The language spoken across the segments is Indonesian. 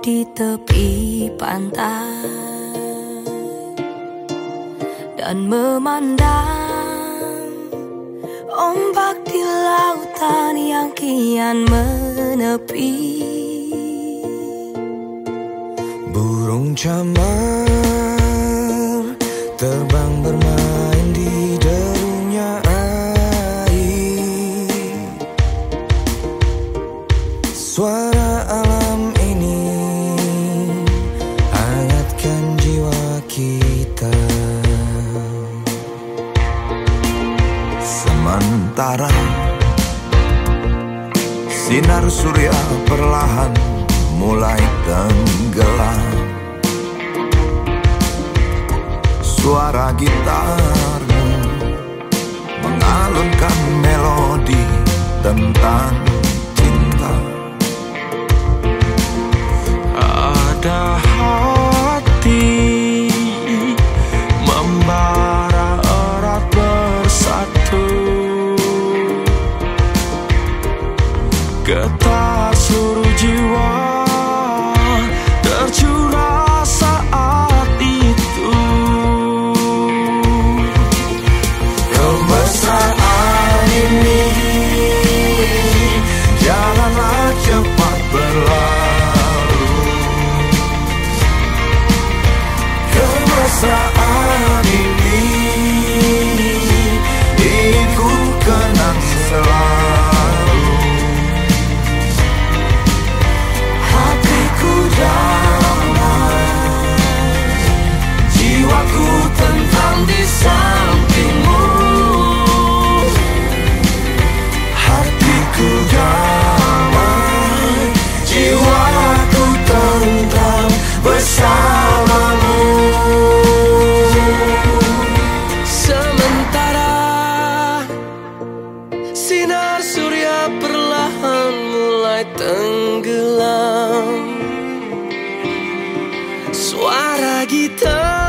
di tepi pantai dan memandang ombak di lautan yang kian menepi. Burung camar terbang bermain di sinar surya perlahan mulai tenggelam. Suara gitarmu mengalunkan melodi tentang cinta. Ada Música. Tá sinar surya perlahan mulai tenggelam. Suara gitarmu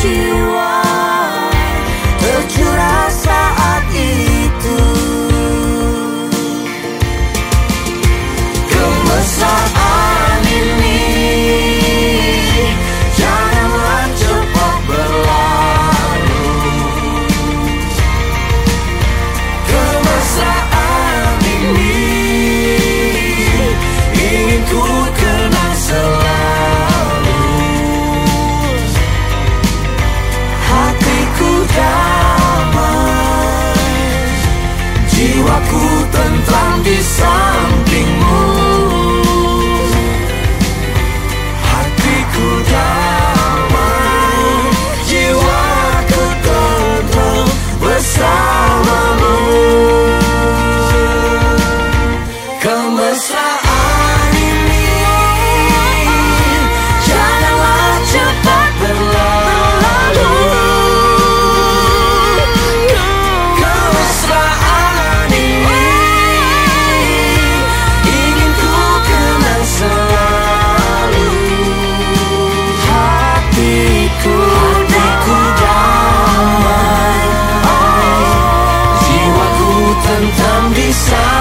希望。Jiwaku tentram di sampingmu tentram di sana